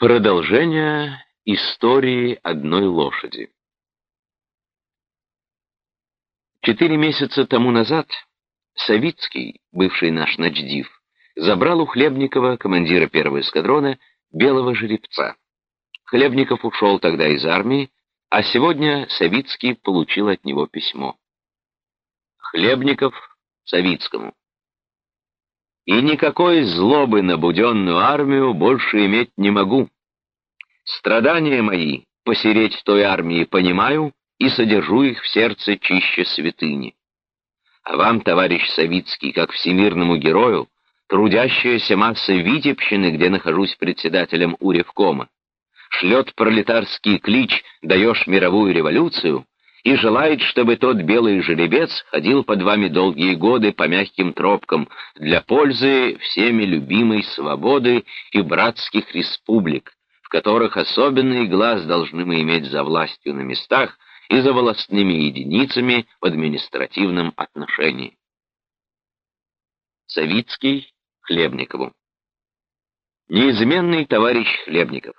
Продолжение истории одной лошади. Четыре месяца тому назад Савицкий, бывший наш начдив, забрал у Хлебникова, командира первого эскадрона, белого жеребца. Хлебников ушел тогда из армии, а сегодня Савицкий получил от него письмо. Хлебников Савицкому. И никакой злобы на буденную армию больше иметь не могу. Страдания мои посереть той армии понимаю и содержу их в сердце чище святыни. А вам, товарищ Савицкий, как всемирному герою, трудящаяся масса Витебщины, где нахожусь председателем Уревкома, шлет пролетарский клич «Даешь мировую революцию», и желает, чтобы тот белый жеребец ходил под вами долгие годы по мягким тропкам для пользы всеми любимой свободы и братских республик, в которых особенный глаз должны мы иметь за властью на местах и за волостными единицами в административном отношении. Савицкий Хлебникову Неизменный товарищ Хлебников,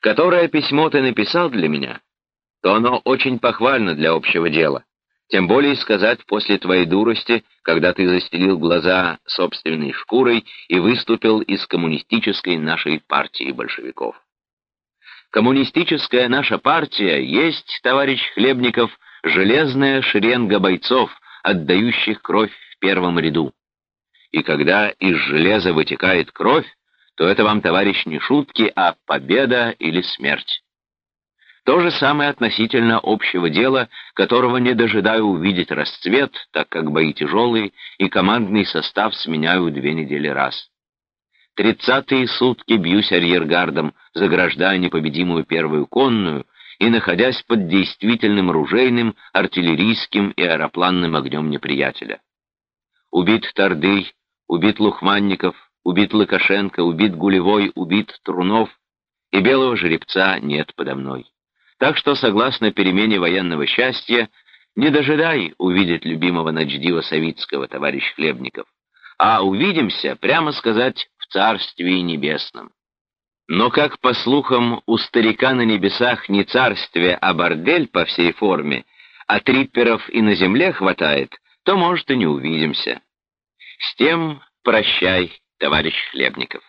которое письмо ты написал для меня, то оно очень похвально для общего дела. Тем более сказать после твоей дурости, когда ты застелил глаза собственной шкурой и выступил из коммунистической нашей партии большевиков. Коммунистическая наша партия есть, товарищ Хлебников, железная шеренга бойцов, отдающих кровь в первом ряду. И когда из железа вытекает кровь, то это вам, товарищ, не шутки, а победа или смерть. То же самое относительно общего дела, которого не дожидаю увидеть расцвет, так как бои тяжелые, и командный состав сменяю две недели раз. Тридцатые сутки бьюсь арьергардом, заграждая непобедимую первую конную и находясь под действительным ружейным, артиллерийским и аэропланным огнем неприятеля. Убит Тардый, убит Лухманников, убит Лукашенко, убит Гулевой, убит Трунов, и белого жеребца нет подо мной. Так что, согласно перемене военного счастья, не дожидай увидеть любимого Ночдива Савицкого, товарищ Хлебников, а увидимся, прямо сказать, в Царстве Небесном. Но как, по слухам, у старика на небесах не царствие, а бордель по всей форме, а трипперов и на земле хватает, то, может, и не увидимся. С тем прощай, товарищ Хлебников.